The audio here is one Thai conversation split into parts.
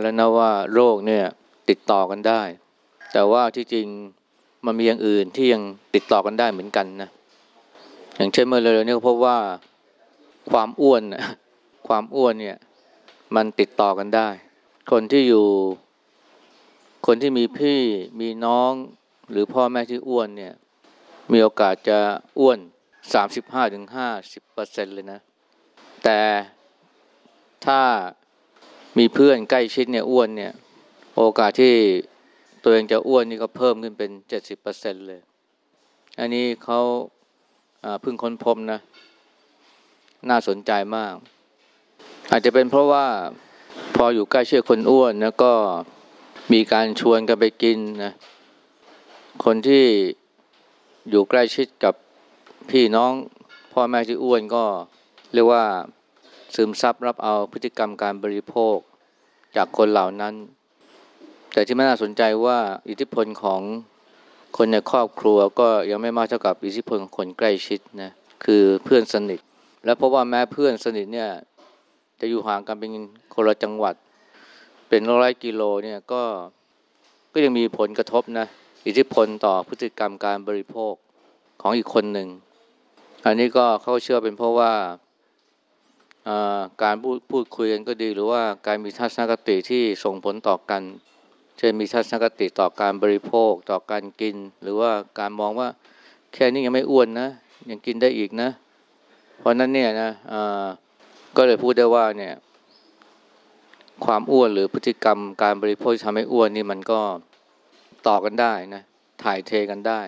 านแล้วนะว่าโรคเนี่ยติดต่อกันได้ แต่ว่าที่จริงมันมีอย่างอื่นที่ยังติดต่อกันได้เหมือนกันนะอย่างเช่นเมื่อเร็วๆนี้ก็พบว่าความอ้วนความอ้วนเนี่ยมันติดต่อกันได้ คนที่อยู่ คนที่มีพี่มีน้องหรือพ่อแม่ที่อ้วนเนี่ยมีโอกาสจะอ้วนสามสิบห้าถึงห้าสิบเปอร์เซ็นเลยนะ แต่ถ้า มีเพื่อนใกล้ชิดเนี่ยอ้วนเนี่ย โอกาสที่ตัวเองจะอ้วนนี่ก็เพิ่มขึ้นเป็นเจ็ดสิบเปอร์เซ็นเลย อันนี้เขาเพิ่งค้นพบนะ น่าสนใจมาก อาจจะเป็นเพราะว่าพออยู่ใกล้เชิดคนอ้วนแล้วก็มีการชวนกันไปกินนะคนที่อยู่ใกล้ชิดกับพี่น้องพ่อแม่ที่อ้วนก็เรียกว่าซึมซับรับเอาพฤติกรรมการบริโภค จากคนเหล่านั้น แต่ที่ไม่น่าสนใจว่าอิทธิพลของคนในครอบครัวก็ยังไม่มากเท่ากับอิทธิพลของคนใกล้ชิดนะคือเพื่อนสนิท และเพราะว่าแม้เพื่อนสนิทเนี่ยจะอยู่ห่างกันเป็นคนละจังหวัด เป็นร้อยกิโลเนี่ยก็ก็ยังมีผลกระทบนะอิทธิพลต่อพฤติกรรมการบริโภคของอีกคนหนึ่ง อันนี้ก็เขาเชื่อเป็นเพราะว่า การพูดพูดคุยกันก็ดี หรือว่าการมีทัศนคติที่ส่งผลต่อกัน เช่นมีทัศนคติต่อการบริโภค ต่อการกิน หรือว่าการมองว่าแค่นี้ยังไม่อ้วนนะ ยังกินได้อีกนะ เพราะนั้นเนี่ยนะก็เลยพูดได้ว่าเนี่ย ความอ้วนหรือพฤติกรรมการบริโภคทำให้อ้วนนี่มันก็ต่อกันได้นะถ่ายเทกันได้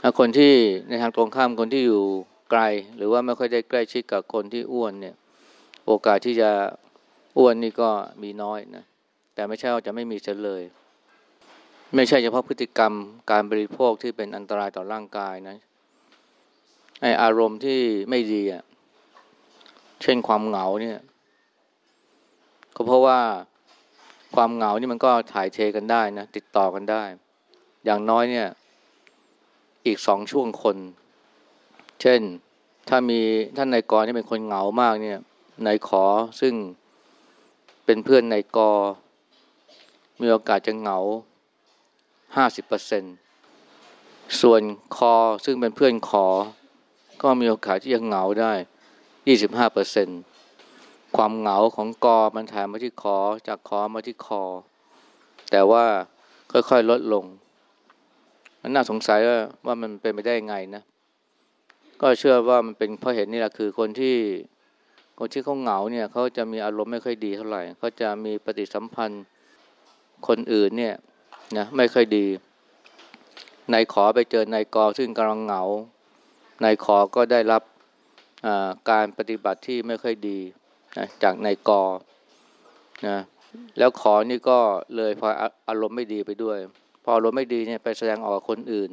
ถ้าคนที่ในทางตรงข้ามคนที่อยู่ ไกล หรือว่าไม่ค่อยได้ใกล้ชิดกับคนที่อ้วนเนี่ย โอกาสที่จะอ้วนนี่ก็มีน้อยนะแต่ไม่ใช่ว่าจะไม่มีเฉลย ไม่ใช่เฉพาะพฤติกรรมการบริโภคที่เป็นอันตรายต่อร่างกายนะไออารมณ์ที่ไม่ดีอะเช่นความเหงาเนี่ย ก็เพราะว่าความเหงานี่มันก็ถ่ายเทกันได้นะติดต่อกันได้ อย่างน้อยเนี่ย อีกสองช่วงคน เช่นถ้ามีท่านนายกรที่เป็นคนเหงามากเนี่ยนายขอซึ่งเป็นเพื่อนนายกมีโอกาสจะเหงาห้าสิบเปอร์เซ็นส่วนคอซึ่งเป็นเพื่อนขอ ก็มีโอกาสที่จะเหงาได้ยี่สิบห้าเปอร์เซ็นความเหงาของกอมันถ่ายมาที่คอจากคอมาที่คอ แต่ว่าค่อยๆลดลงมันน่าสงสัยว่าว่ามันเป็นไปได้ไงนะ ก็เชื่อว่ามันเป็นเพราะเหตุนี่แหละคือคนที่คนที่เขาเหงาเนี่ยเขาจะมีอารมณ์ไม่ค่อยดีเท่าไหร่เขาจะมีปฏิสัมพันธ์คนอื่นเนี่ยนะไม่ค่อยดีนายขอไปเจอนายกอซึ่งกำลังเหงานายขอก็ได้รับการปฏิบัติที่ไม่ค่อยดีนะจากนายกอนะแล้วขอนี่ก็เลยพออารมณ์ไม่ดีไปด้วย พออารมณ์ไม่ดีเนี่ยไปแสดงออกคนอื่น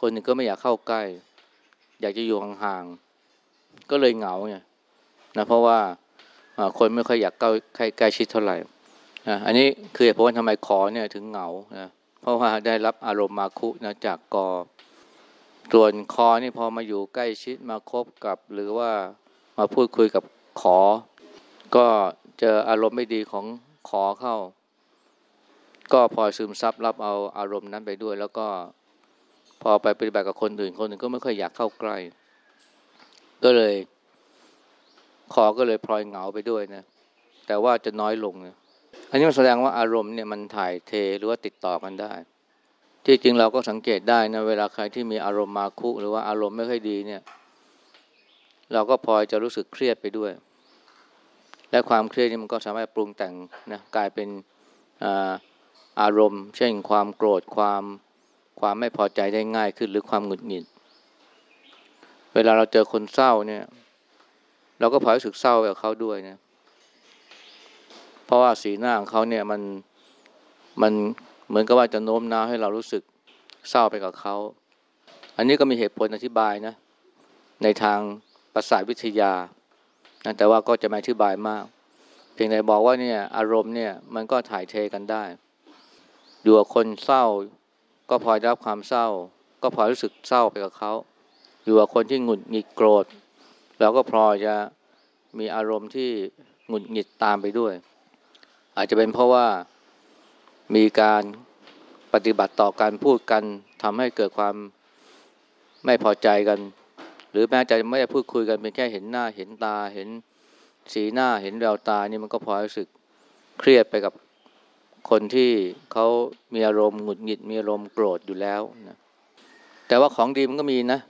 คนหนึ่งก็ไม่อยากเข้าใกล้ อยากจะอยู่ห่างๆก็เลยเหงาไงนะเพราะว่าคนไม่ค่อยอยากใกล้ใกล้ชิดเท่าไหร่นะอันนี้คือเหตุผลว่าทำไมขอเนี่ยถึงเหงานะเพราะว่าได้รับอารมณ์มาคุนะจากกอส่วนคอนี่พอมาอยู่ใกล้ชิดมาคบกับ หรือว่ามาพูดคุยกับขอ ก็เจออารมณ์ไม่ดีของขอเข้า ก็พอซึมซับรับเอาอารมณ์นั้นไปด้วย แล้วก็ พอไปปฏิบัติกับคนอื่นคนอื่นก็ไม่ค่อยอยากเข้าใกล้ ก็เลยขอก็เลยพลอยเหงาไปด้วยนะ แต่ว่าจะน้อยลงนะอันนี้มันแสดงว่าอารมณ์เนี่ยมันถ่ายเทหรือว่าติดต่อกันได้ ที่จริงเราก็สังเกตได้นะเวลาใครที่มีอารมณ์มาคุหรือว่าอารมณ์ไม่ค่อยดีเนี่ย เราก็พลอยจะรู้สึกเครียดไปด้วย และความเครียดนี่มันก็สามารถปรุงแต่งนะกลายเป็นออารมณ์ เช่นความโกรธความ ความไม่พอใจได้ง่ายขึ้นหรือความหงุดหงิด เวลาเราเจอคนเศร้าเนี่ย เราก็พอยรู้สึกเศร้ากับเขาด้วยนะ เพราะว่าสีหน้าของเขาเนี่ยมันมันเหมือนกับว่าจะโน้มน้าวให้เรารู้สึกเศร้าไปกับเขา อันนี้ก็มีเหตุผลอธิบายนะ ในทางประสาทวิทยา แต่ว่าก็จะไม่อธิบายมาก เพียงแต่บอกว่าเนี่ยอารมณ์เนี่ยมันก็ถ่ายเทกันได้ อยู่กับคนเศร้า ก็พลอยรับความเศร้า ก็พลอยรู้สึกเศร้าไปกับเขาอยู่กับคนที่หงุดหงิดโกรธเราก็พลอยจะมีอารมณ์ที่หงุดหงิดตามไปด้วย อาจจะเป็นเพราะว่ามีการปฏิบัติต่อการพูดกันทำให้เกิดความไม่พอใจกัน หรือแม้จะไม่ได้พูดคุยกันเป็นแค่เห็นหน้าเห็นตาเห็นสีหน้าเห็นแววตานี่มันก็พอรู้สึกเครียดไปกับ คนที่เขามีอารมณ์หงุดหงิดมีอารมณ์โกรธอยู่แล้วนะแต่ว่าของดีมันก็มีนะ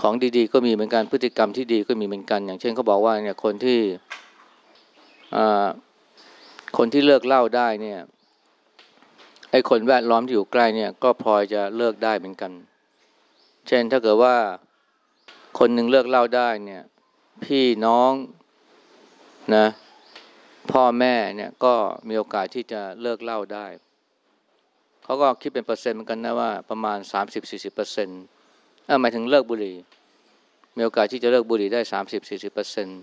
ของดีๆ ก็มีเหมือนกันพฤติกรรมที่ดีก็มีเหมือนกัน อย่างเช่นเขาบอกว่าเนี่ยคนที่คนที่เลิกเล่าได้เนี่ยไอ้คนแวดล้อมที่อยู่ใกล้เนี่ย ก็พลอยจะเลิกได้เหมือนกัน เช่นถ้าเกิดว่าคนหนึ่งเลิกเหล้าได้เนี่ย พี่น้องนะ พ่อแม่เนี่ยก็มีโอกาสที่จะเลิกเหล้าได้ เขาก็คิดเป็นเปอร์เซ็นต์เหมือนกันนะว่าประมาณ 30-40%เปอร์เซ็นต์หมายถึงเลิกบุหรี่ มีโอกาสที่จะเลิกบุหรี่ได้ 30-40%เปอร์เซ็นต์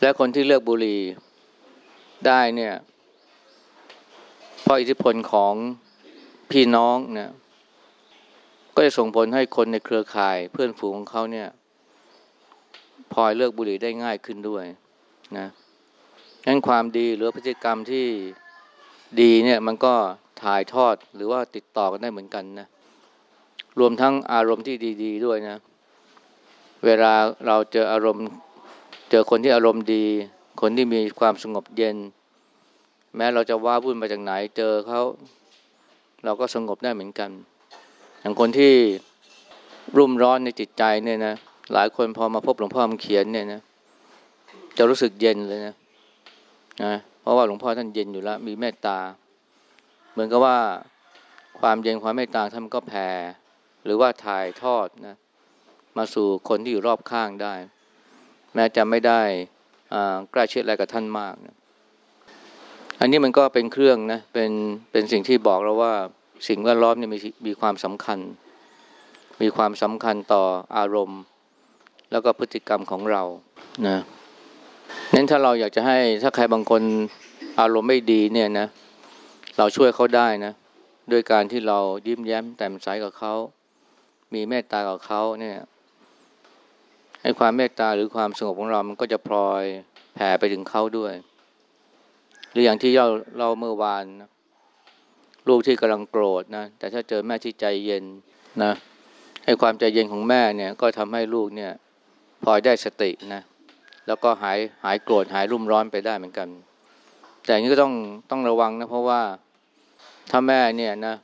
และคนที่เลิกบุหรี่ได้เนี่ยเพราะอิทธิพลของพี่น้องเนี่ยก็จะส่งผลให้คนในเครือข่ายเพื่อนฝูงของเขาเนี่ยพลอยเลิกบุหรี่ได้ง่ายขึ้นด้วยนะ งั้นความดีหรือพฤติกรรมที่ดีเนี่ยมันก็ถ่ายทอดหรือว่าติดต่อกันได้เหมือนกันนะ รวมทั้งอารมณ์ที่ดีๆด้วยนะ เวลาเราเจออารมณ์เจอคนที่อารมณ์ดี คนที่มีความสงบเย็น แม้เราจะว่าวุ่นมาจากไหนเจอเขาเราก็สงบได้เหมือนกัน อย่างคนที่รุ่มร้อนในจิตใจเนี่ยนะ หลายคนพอมาพบหลวงพ่อมเขียนเนี่ยนะ จะรู้สึกเย็นเลยนะ นะเพราะว่าหลวงพ่อท่านเย็นอยู่แล้ว มีเมตตา เหมือนกับว่าความเย็นความเมตตาท่านก็แผ่หรือว่าถ่ายทอดนะมาสู่คนที่อยู่รอบข้างได้ แม้จะไม่ได้ใกล้ชิดอะไรกับท่านมากนะอันนี้มันก็เป็นเครื่องนะเป็นเป็นสิ่งที่บอกเราว่าสิ่งแวดล้อมเนี่ยมีมีความสำคัญ มีความสำคัญต่ออารมณ์ แล้วก็พฤติกรรมของเรานะ นั้นถ้าเราอยากจะให้ถ้าใครบางคนอารมณ์ไม่ดีเนี่ยนะ เราช่วยเขาได้นะด้วยการที่เรายิ้มแย้มแต้มใสกับเขา มีเมตตากับเขาเนี่ยให้ความเมตตาหรือความสงบของเรา มันก็จะพลอยแผ่ไปถึงเขาด้วย หรืออย่างที่เราเราเมื่อวานนะลูกที่กำลังโกรธนะแต่ถ้าเจอแม่ที่ใจเย็นนะให้ความใจเย็นของแม่เนี่ย ก็ทำให้ลูกเนี่ยพลอยได้สตินะ แล้วก็หายหายโกรธหายรุ่มร้อนไปได้เหมือนกัน แต่นี้ก็ต้องต้องระวังนะเพราะว่าถ้าแม่เนี่ยนะ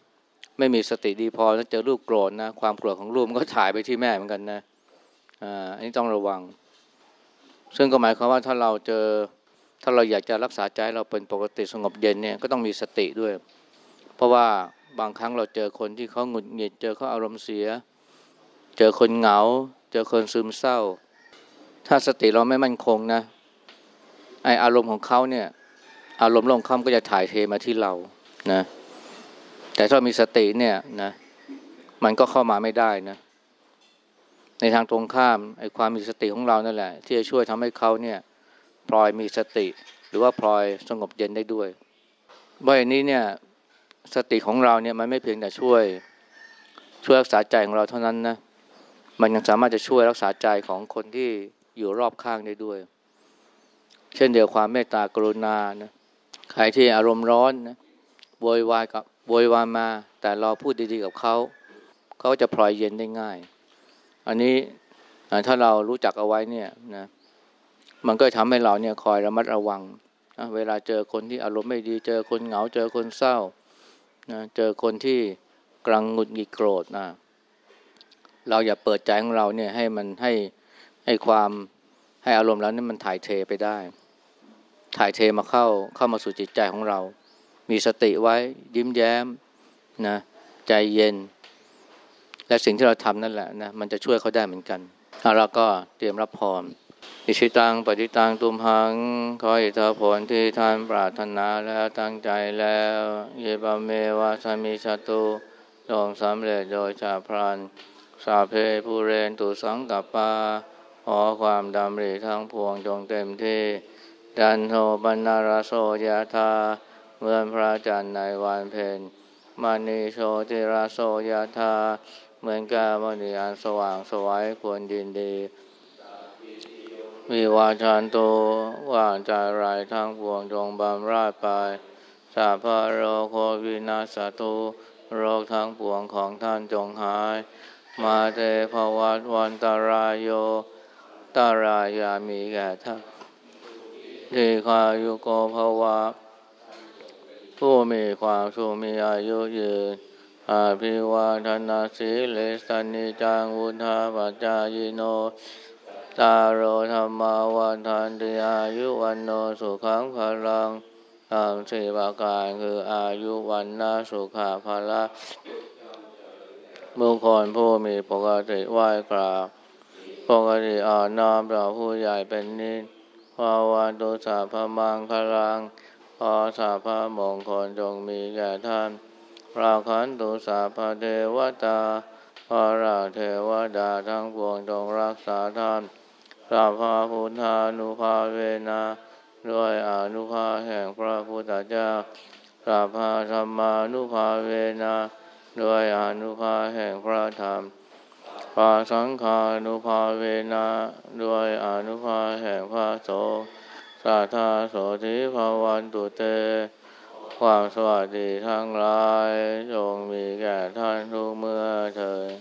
ไม่มีสติดีพอแล้วเจอลูกโกรธนะความโกรธของลูกมันก็ถ่ายไปที่แม่เหมือนกันนะอ่าอันนี้ต้องระวัง ซึ่งก็หมายความว่าถ้าเราเจอถ้าเราอยากจะรักษาใจเราเป็นปกติสงบเย็นเนี่ยก็ต้องมีสติด้วย เพราะว่าบางครั้งเราเจอคนที่เขาหงุดหงิด เจอเขาอารมณ์เสีย เจอคนเหงา เจอคนซึมเศร้า ถ้าสติเราไม่มั่นคงนะไออารมณ์ของเขาเนี่ย อารมณ์ลงคำก็จะถ่ายเทมาที่เรานะ แต่ถ้ามีสติเนี่ยนะมันก็เข้ามาไม่ได้นะ ในทางตรงข้ามไอความมีสติของเรานั่นแหละ ที่จะช่วยทำให้เขาเนี่ยพลอยมีสติ หรือว่าพลอยสงบเย็นได้ด้วยบ่อยนี้เนี่ยสติของเราเนี่ยมันไม่เพียงแต่ช่วย ช่วยรักษาใจของเราเท่านั้นนะมันยังสามารถจะช่วยรักษาใจของคนที่ อยู่รอบข้างได้ด้วย เช่นเดียวความเมตตากรุณานะใครที่อารมณ์ร้อนนะโวยวายกับโวยวายมา แต่เราพูดดีๆกับเขา เขาจะพลอยเย็นได้ง่าย อันนี้ถ้าเรารู้จักเอาไว้เนี่ยนะมันก็ทำให้เราเนี่ยคอยระมัดระวังนะเวลาเจอคนที่อารมณ์ไม่ดี เจอคนเหงา เจอคนเศร้านะเจอคนที่กลังหงุดหงิดโกรธนะเราอย่าเปิดใจของเราเนี่ยให้มันให้ ให้ความให้อารมณ์แล้วนี่มันถ่ายเทไปได้ ถ่ายเทมาเข้าเข้ามาสู่จิตใจของเรา มีสติไว้ยิ้มแย้มนะใจเย็น และสิ่งที่เราทำนั่นแหละนะมันจะช่วยเขาได้เหมือนกันเราก็เตรียมรับพรอิชิตังปฏิตังตุมหังขออิทธผลที่ท่านปรารถนาแล้วตั้งใจแล้วเยบาเมวาสามิชาตุจงสำเร็จโดยชาพรันสาเพภูเรนตุสังกัปปา ขอความดำริทั้งพวงจงเต็มที่ ดันโทบรรณารโสยธาเมื่อพระจันทร์ในวันเพ็ญมานีโชติราโสยธาเหมือนกามณีอันสว่างสวัยควรยินดีวิวาชันโตว่างจากไรทั้งปวงจงบำราดไปสาพะโรโควินาสตุโรคทั้งปวงของท่านจงหาย มาเตภวัตวันตารายโย ตารายามีแก่ท่านทีคายุโกภวะ ผู้มีความสุขมีอายุยืนอาภิวาทนาสีเลสนิจังวุธาปัจจายโน ตารโรธรรมาวันทันติอายุวันโนสุขังพลังตามสี่ประการคืออายุวันนาสุขาภละบุคคลผู้มีปกติไหว้กราบ ปกติอ่อนน้อมต่อผู้ใหญ่เป็นนิสภาวันตุสาพมังคลังขอสาพะมงคลจงมีแก่ท่านราคันตุสาพเทวตาพระราเทวดาทั้งปวงจงรักษาท่านสัพพะพุทธานุภาเวนะด้วยอนุภาแห่งพระพุทธเจ้าสัพพะธรรมานุภาเวนะด้วยอนุภาแห่งพระธรรม ปาสังฆานุภาเวนะด้วยอนุภาแห่งพระสสาธาโสธิภาวันตุเต ความสวัสดีทั้งหลายจงมีแก่ท่านทุกเมื่อเถิด